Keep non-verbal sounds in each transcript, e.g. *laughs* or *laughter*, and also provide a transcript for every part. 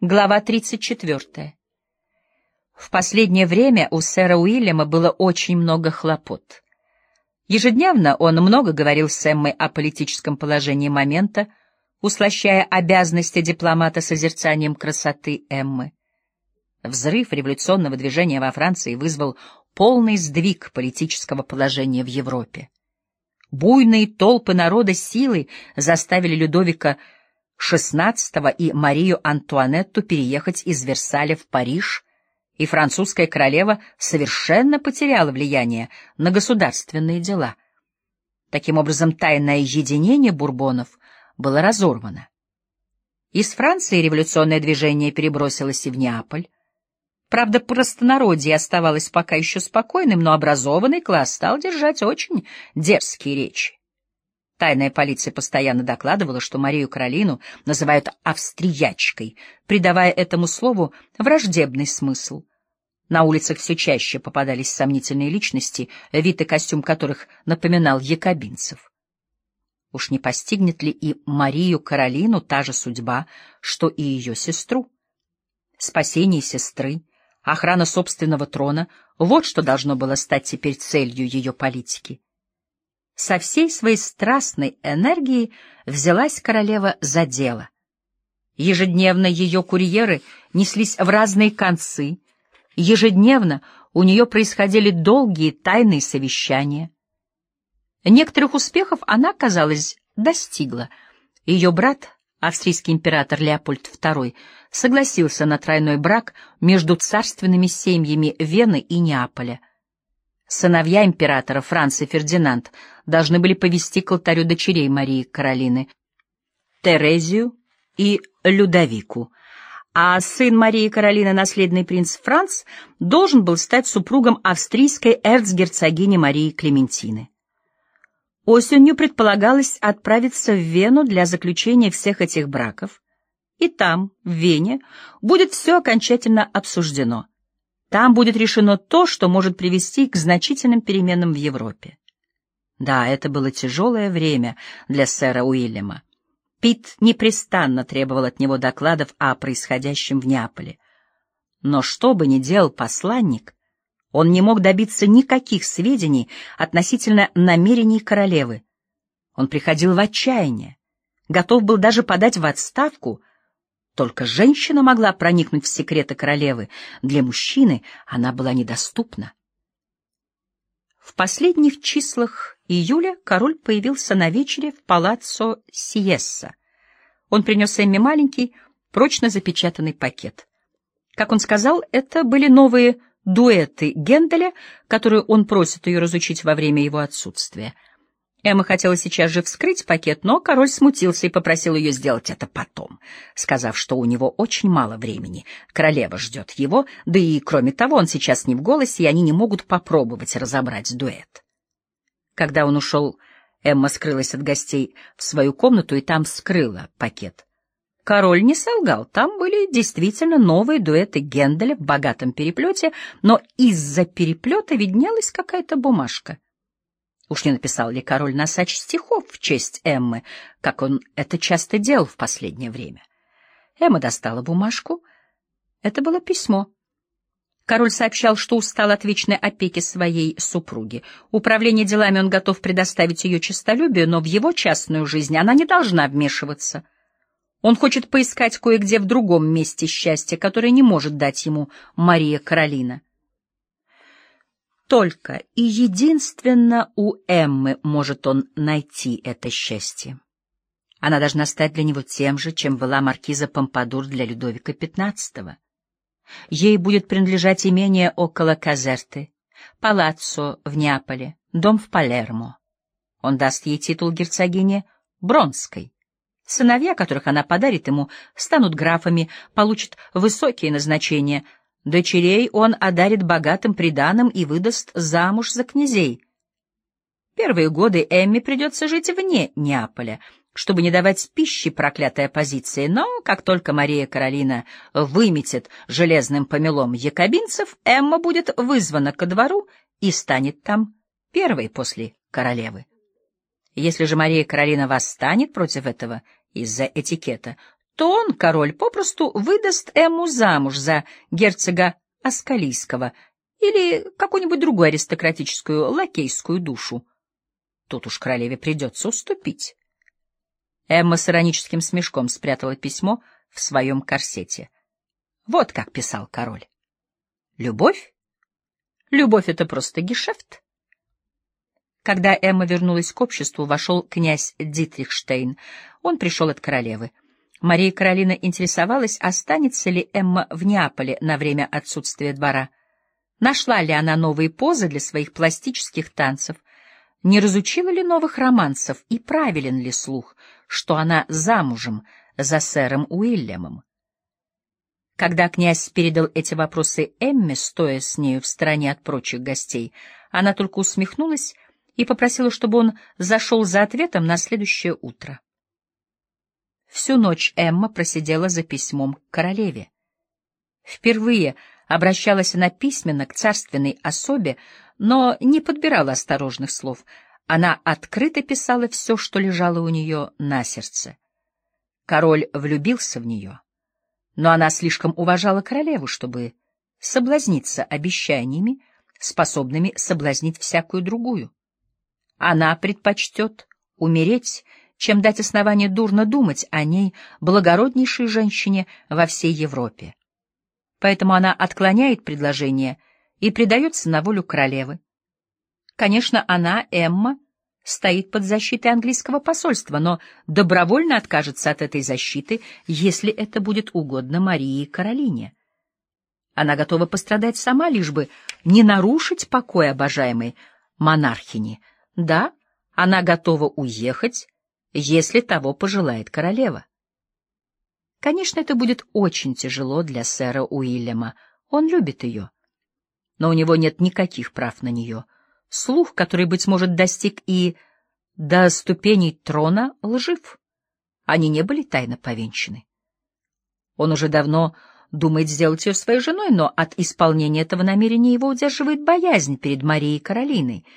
Глава 34. В последнее время у сэра Уильяма было очень много хлопот. Ежедневно он много говорил с Эммой о политическом положении момента, услощая обязанности дипломата созерцанием красоты Эммы. Взрыв революционного движения во Франции вызвал полный сдвиг политического положения в Европе. Буйные толпы народа силой заставили Людовика XVI и Марию Антуанетту переехать из Версаля в Париж, и французская королева совершенно потеряла влияние на государственные дела. Таким образом, тайное единение бурбонов было разорвано. Из Франции революционное движение перебросилось и в Неаполь. Правда, простонародье оставалось пока еще спокойным, но образованный класс стал держать очень дерзкие речи. Тайная полиция постоянно докладывала, что Марию Каролину называют «австриячкой», придавая этому слову враждебный смысл. На улицах все чаще попадались сомнительные личности, вид и костюм которых напоминал якобинцев. Уж не постигнет ли и Марию Каролину та же судьба, что и ее сестру? Спасение сестры, охрана собственного трона — вот что должно было стать теперь целью ее политики. Со всей своей страстной энергией взялась королева за дело. Ежедневно ее курьеры неслись в разные концы, ежедневно у нее происходили долгие тайные совещания. Некоторых успехов она, казалось, достигла. Ее брат, австрийский император Леопольд II, согласился на тройной брак между царственными семьями Вены и Неаполя — Сыновья императора Франц и Фердинанд должны были повести к алтарю дочерей Марии Каролины, Терезию и Людовику, а сын Марии Каролины, наследный принц Франц, должен был стать супругом австрийской эрцгерцогини Марии Клементины. Осенью предполагалось отправиться в Вену для заключения всех этих браков, и там, в Вене, будет все окончательно обсуждено — там будет решено то, что может привести к значительным переменам в Европе. Да, это было тяжелое время для сэра Уильяма. Пит непрестанно требовал от него докладов о происходящем в Неаполе. Но что бы ни делал посланник, он не мог добиться никаких сведений относительно намерений королевы. Он приходил в отчаяние, готов был даже подать в отставку, только женщина могла проникнуть в секреты королевы. Для мужчины она была недоступна. В последних числах июля король появился на вечере в палаццо Сиесса. Он принес Эмми маленький, прочно запечатанный пакет. Как он сказал, это были новые дуэты Генделя, которые он просит ее разучить во время его отсутствия — Эмма хотела сейчас же вскрыть пакет, но король смутился и попросил ее сделать это потом, сказав, что у него очень мало времени. Королева ждет его, да и, кроме того, он сейчас не в голосе, и они не могут попробовать разобрать дуэт. Когда он ушел, Эмма скрылась от гостей в свою комнату и там скрыла пакет. Король не солгал, там были действительно новые дуэты Генделя в богатом переплете, но из-за переплета виднелась какая-то бумажка — Уж не написал ли король Носач стихов в честь Эммы, как он это часто делал в последнее время? Эмма достала бумажку. Это было письмо. Король сообщал, что устал от вечной опеки своей супруги. Управление делами он готов предоставить ее честолюбию, но в его частную жизнь она не должна вмешиваться. Он хочет поискать кое-где в другом месте счастья, которое не может дать ему Мария Каролина. Только и единственно у Эммы может он найти это счастье. Она должна стать для него тем же, чем была маркиза Помпадур для Людовика XV. Ей будет принадлежать имение около Казерты, палаццо в Неаполе, дом в Палермо. Он даст ей титул герцогини Бронской. Сыновья, которых она подарит ему, станут графами, получат высокие назначения — Дочерей он одарит богатым приданым и выдаст замуж за князей. Первые годы Эмми придется жить вне Неаполя, чтобы не давать пищи проклятой оппозиции, но как только Мария Каролина выметит железным помелом якобинцев, Эмма будет вызвана ко двору и станет там первой после королевы. Если же Мария Каролина восстанет против этого из-за этикета, то он, король, попросту выдаст Эмму замуж за герцога Аскалийского или какую-нибудь другую аристократическую лакейскую душу. Тут уж королеве придется уступить. Эмма с ироническим смешком спрятала письмо в своем корсете. Вот как писал король. Любовь? Любовь — это просто гешефт. Когда Эмма вернулась к обществу, вошел князь Дитрихштейн. Он пришел от королевы. Мария Каролина интересовалась, останется ли Эмма в Неаполе на время отсутствия двора. Нашла ли она новые позы для своих пластических танцев? Не разучила ли новых романсов и правилен ли слух, что она замужем за сэром Уильямом? Когда князь передал эти вопросы Эмме, стоя с нею в стороне от прочих гостей, она только усмехнулась и попросила, чтобы он зашел за ответом на следующее утро. Всю ночь Эмма просидела за письмом к королеве. Впервые обращалась она письменно к царственной особе, но не подбирала осторожных слов. Она открыто писала все, что лежало у нее на сердце. Король влюбился в нее, но она слишком уважала королеву, чтобы соблазниться обещаниями, способными соблазнить всякую другую. Она предпочтет умереть, чем дать основание дурно думать о ней, благороднейшей женщине во всей Европе. Поэтому она отклоняет предложение и предается на волю королевы. Конечно, она, Эмма, стоит под защитой английского посольства, но добровольно откажется от этой защиты, если это будет угодно Марии Каролине. Она готова пострадать сама, лишь бы не нарушить покой обожаемой монархини. Да, она готова уехать, если того пожелает королева. Конечно, это будет очень тяжело для сэра Уильяма. Он любит ее. Но у него нет никаких прав на нее. Слух, который, быть может, достиг и до ступеней трона, лжив. Они не были тайно повенчаны. Он уже давно думает сделать ее своей женой, но от исполнения этого намерения его удерживает боязнь перед Марией Каролиной —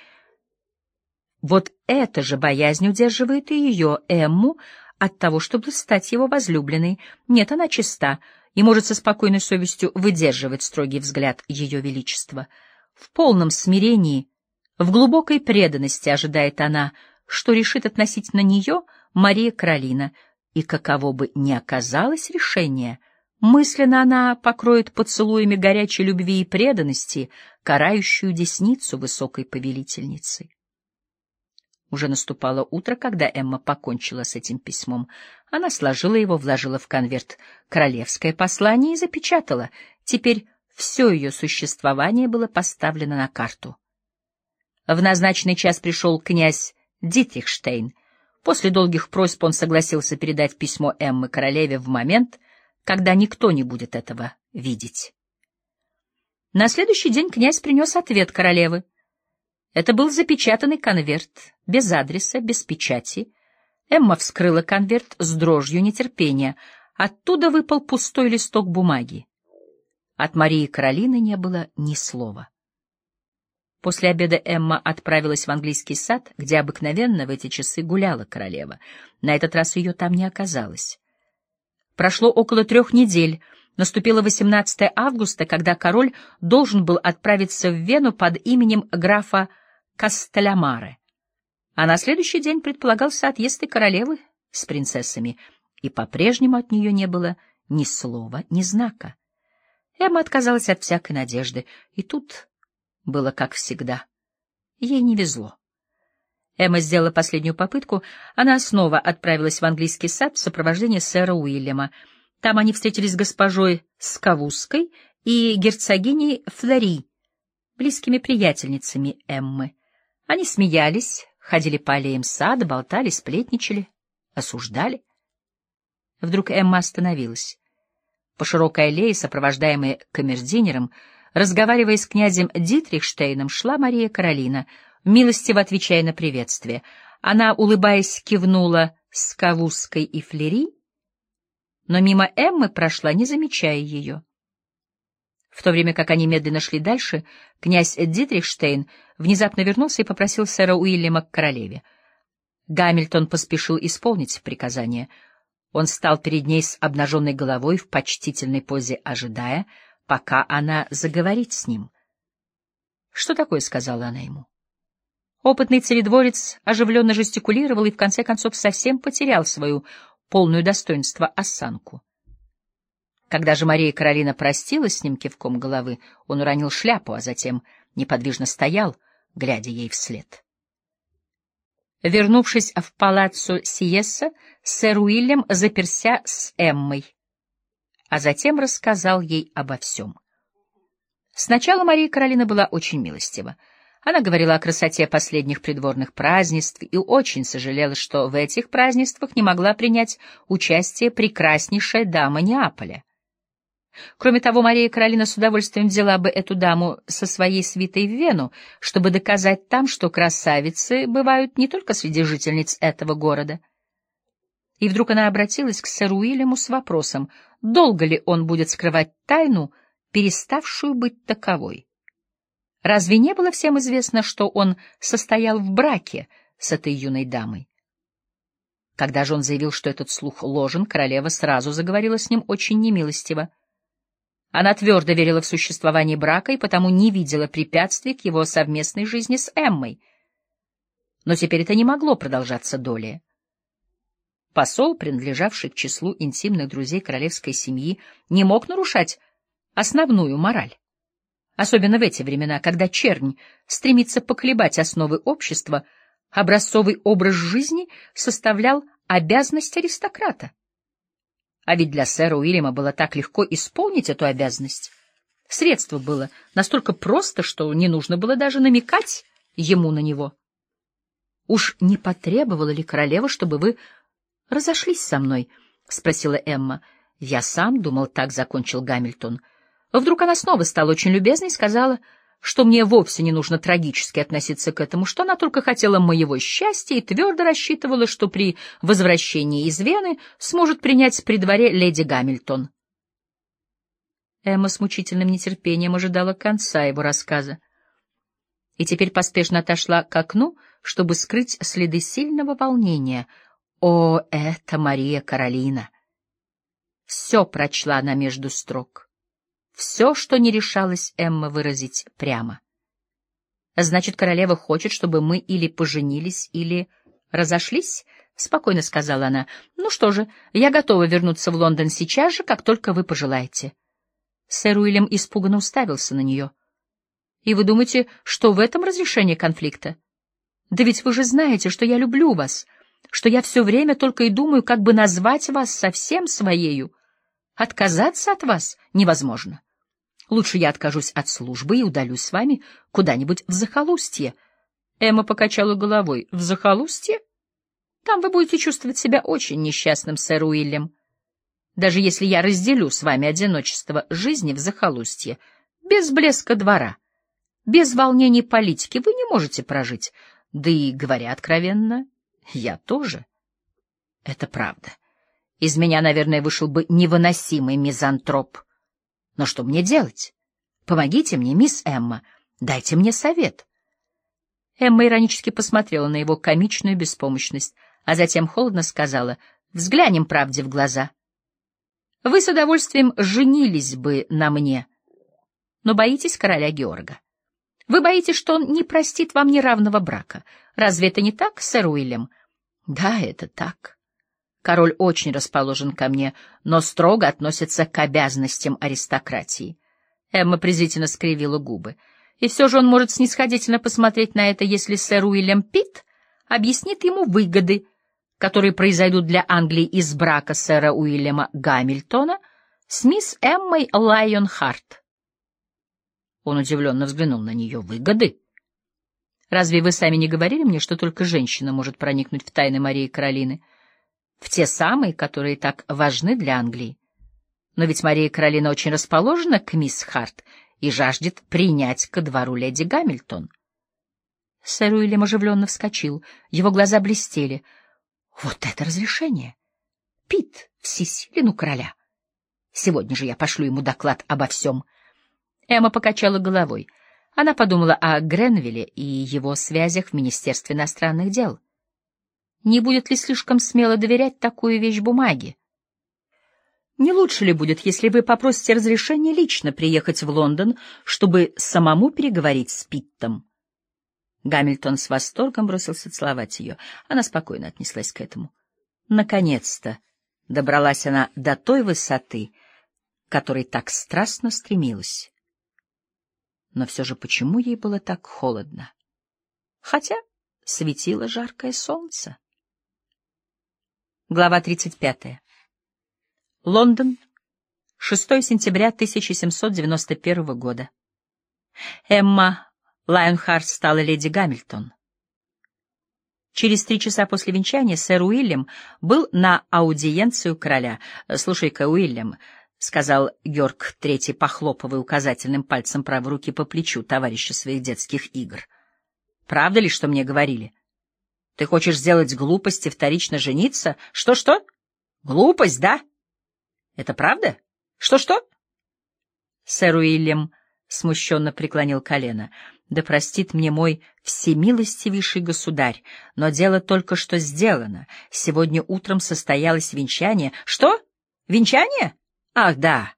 вот эта же боязнь удерживает и ее, Эмму, от того, чтобы стать его возлюбленной. Нет, она чиста и может со спокойной совестью выдерживать строгий взгляд ее величества. В полном смирении, в глубокой преданности ожидает она, что решит относительно нее Мария Каролина, и каково бы ни оказалось решение, мысленно она покроет поцелуями горячей любви и преданности карающую десницу высокой повелительницы. Уже наступало утро, когда Эмма покончила с этим письмом. Она сложила его, вложила в конверт королевское послание и запечатала. Теперь все ее существование было поставлено на карту. В назначенный час пришел князь Дитрихштейн. После долгих просьб он согласился передать письмо Эммы королеве в момент, когда никто не будет этого видеть. На следующий день князь принес ответ королевы. Это был запечатанный конверт, без адреса, без печати. Эмма вскрыла конверт с дрожью нетерпения. Оттуда выпал пустой листок бумаги. От Марии Каролины не было ни слова. После обеда Эмма отправилась в английский сад, где обыкновенно в эти часы гуляла королева. На этот раз ее там не оказалось. Прошло около трех недель. Наступило 18 августа, когда король должен был отправиться в Вену под именем графа Кастелямаре. А на следующий день предполагался отъезд и королевы с принцессами, и по-прежнему от нее не было ни слова, ни знака. Эмма отказалась от всякой надежды, и тут было как всегда. Ей не везло. Эмма сделала последнюю попытку. Она снова отправилась в английский сад в сопровождении сэра Уильяма. Там они встретились с госпожой Скавузской и герцогиней Флори, близкими приятельницами Эммы. Они смеялись, ходили по аллеям сада, болтали, сплетничали, осуждали. Вдруг Эмма остановилась. По широкой аллее, сопровождаемой камердинером, разговаривая с князем Дитрихштейном, шла Мария Каролина, милостиво отвечая на приветствие. Она, улыбаясь, кивнула с Кавузской и Флери, но мимо Эммы прошла, не замечая ее. В то время как они медленно шли дальше, князь Дитрихштейн внезапно вернулся и попросил сэра Уильяма к королеве. Гамильтон поспешил исполнить приказание. Он стал перед ней с обнаженной головой в почтительной позе, ожидая, пока она заговорит с ним. «Что такое?» — сказала она ему. Опытный царедворец оживленно жестикулировал и в конце концов совсем потерял свою полную достоинство осанку. Когда же Мария Каролина простилась с ним кивком головы, он уронил шляпу, а затем неподвижно стоял, глядя ей вслед. Вернувшись в палаццо Сиесса, сэр Уильям заперся с Эммой, а затем рассказал ей обо всем. Сначала Мария Каролина была очень милостива. Она говорила о красоте последних придворных празднеств и очень сожалела, что в этих празднествах не могла принять участие прекраснейшая дама Неаполя. Кроме того, Мария Каролина с удовольствием взяла бы эту даму со своей свитой в Вену, чтобы доказать там, что красавицы бывают не только среди жительниц этого города. И вдруг она обратилась к сэру Уильяму с вопросом, долго ли он будет скрывать тайну, переставшую быть таковой. Разве не было всем известно, что он состоял в браке с этой юной дамой? Когда же он заявил, что этот слух ложен, королева сразу заговорила с ним очень немилостиво. Она твердо верила в существование брака и потому не видела препятствий к его совместной жизни с Эммой. Но теперь это не могло продолжаться долее. Посол, принадлежавший к числу интимных друзей королевской семьи, не мог нарушать основную мораль. Особенно в эти времена, когда чернь стремится поколебать основы общества, образцовый образ жизни составлял обязанность аристократа. А ведь для сэра Уильяма было так легко исполнить эту обязанность. Средство было настолько просто, что не нужно было даже намекать ему на него. «Уж не потребовала ли королева, чтобы вы разошлись со мной?» — спросила Эмма. «Я сам думал, так закончил Гамильтон. Вдруг она снова стала очень любезной и сказала...» что мне вовсе не нужно трагически относиться к этому, что она только хотела моего счастья и твердо рассчитывала, что при возвращении из Вены сможет принять при дворе леди Гамильтон. Эмма с мучительным нетерпением ожидала конца его рассказа и теперь поспешно отошла к окну, чтобы скрыть следы сильного волнения. О, это Мария Каролина! Все прочла она между строк все, что не решалась Эмма выразить прямо. «Значит, королева хочет, чтобы мы или поженились, или разошлись?» — спокойно сказала она. «Ну что же, я готова вернуться в Лондон сейчас же, как только вы пожелаете». Сэр Уильям испуганно уставился на нее. «И вы думаете, что в этом разрешение конфликта? Да ведь вы же знаете, что я люблю вас, что я все время только и думаю, как бы назвать вас совсем своею». Отказаться от вас невозможно. Лучше я откажусь от службы и удалюсь с вами куда-нибудь в захолустье. Эмма покачала головой. В захолустье? Там вы будете чувствовать себя очень несчастным, сэр Уильям. Даже если я разделю с вами одиночество жизни в захолустье, без блеска двора, без волнений политики вы не можете прожить. Да и, говоря откровенно, я тоже. Это правда. Из меня, наверное, вышел бы невыносимый мизантроп. Но что мне делать? Помогите мне, мисс Эмма, дайте мне совет. Эмма иронически посмотрела на его комичную беспомощность, а затем холодно сказала, взглянем правде в глаза. Вы с удовольствием женились бы на мне, но боитесь короля Георга. Вы боитесь, что он не простит вам неравного брака. Разве это не так, сэр Уильям? Да, это так. Король очень расположен ко мне, но строго относится к обязанностям аристократии. Эмма презрительно скривила губы. И все же он может снисходительно посмотреть на это, если сэр Уильям Питт объяснит ему выгоды, которые произойдут для Англии из брака сэра Уильяма Гамильтона с мисс Эммой Лайонхарт. Он удивленно взглянул на нее. «Выгоды? Разве вы сами не говорили мне, что только женщина может проникнуть в тайны Марии Каролины?» В те самые, которые так важны для Англии. Но ведь Мария Каролина очень расположена к мисс Харт и жаждет принять ко двору леди Гамильтон. Сэр Уильям оживленно вскочил, его глаза блестели. Вот это разрешение! Пит, всесилен короля. Сегодня же я пошлю ему доклад обо всем. Эмма покачала головой. Она подумала о Гренвилле и его связях в Министерстве иностранных дел. Не будет ли слишком смело доверять такую вещь бумаге? Не лучше ли будет, если вы попросите разрешения лично приехать в Лондон, чтобы самому переговорить с Питтом? Гамильтон с восторгом бросился целовать ее. Она спокойно отнеслась к этому. Наконец-то добралась она до той высоты, которой так страстно стремилась. Но все же почему ей было так холодно? Хотя светило жаркое солнце. Глава тридцать пятая. Лондон, 6 сентября 1791 года. Эмма Лайонхарт стала леди Гамильтон. Через три часа после венчания сэр Уильям был на аудиенцию короля. «Слушай-ка, Уильям», — сказал Георг Третий, похлопывая указательным пальцем правой руки по плечу товарища своих детских игр. «Правда ли, что мне говорили? Ты хочешь сделать глупость и вторично жениться? Что-что? Глупость, да?» Это правда? Что-что? Сэр Уильям смущенно преклонил колено. Да простит мне мой всемилостивейший государь, но дело только что сделано. Сегодня утром состоялось венчание. Что? Венчание? Ах, да.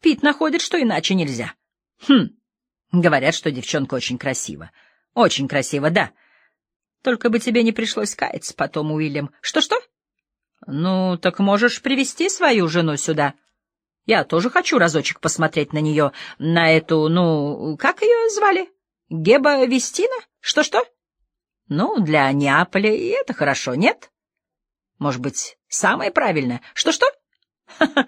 Пит находит, что иначе нельзя. Хм. Говорят, что девчонка очень красива. Очень красиво, да. Только бы тебе не пришлось каяться потом, Уильям. Что-что? Ну, так можешь привести свою жену сюда. Я тоже хочу разочек посмотреть на нее, на эту, ну, как ее звали? Геба Вестина? Что-что? Ну, для Неаполя и это хорошо, нет? Может быть, самое правильное? Что-что? *laughs*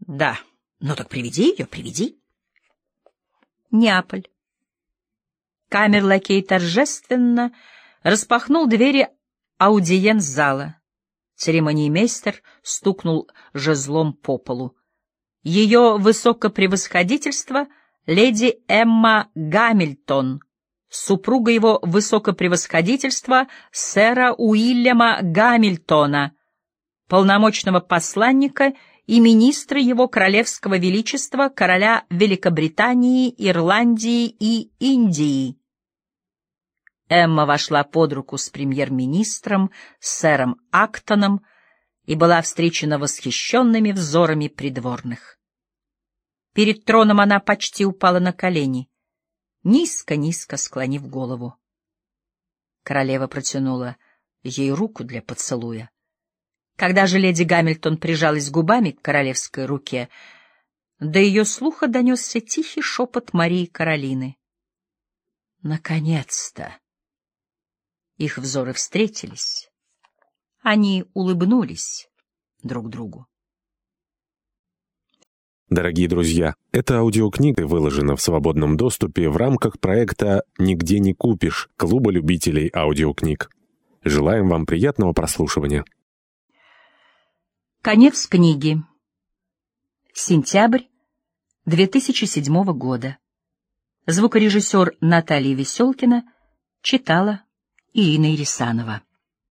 Да. Ну так приведи ее, приведи. Неаполь. Камерлакей торжественно распахнул двери аудиенц-зала. Церемониймейстер стукнул жезлом по полу. Ее высокопревосходительство — леди Эмма Гамильтон, супруга его высокопревосходительства сэра Уильяма Гамильтона, полномочного посланника и министра его королевского величества короля Великобритании, Ирландии и Индии. Эмма вошла под руку с премьер-министром, сэром Актоном, и была встречена восхищенными взорами придворных. Перед троном она почти упала на колени, низко-низко склонив голову. Королева протянула ей руку для поцелуя. Когда же леди Гамильтон прижалась губами к королевской руке, до ее слуха донесся тихий шепот Марии Каролины. «Наконец-то!» Их взоры встретились. Они улыбнулись друг другу. Дорогие друзья, эта аудиокнига выложена в свободном доступе в рамках проекта «Нигде не купишь» Клуба любителей аудиокниг. Желаем вам приятного прослушивания. Конец книги. Сентябрь 2007 года. Звукорежиссер Наталья Веселкина читала Ирина Ирисанова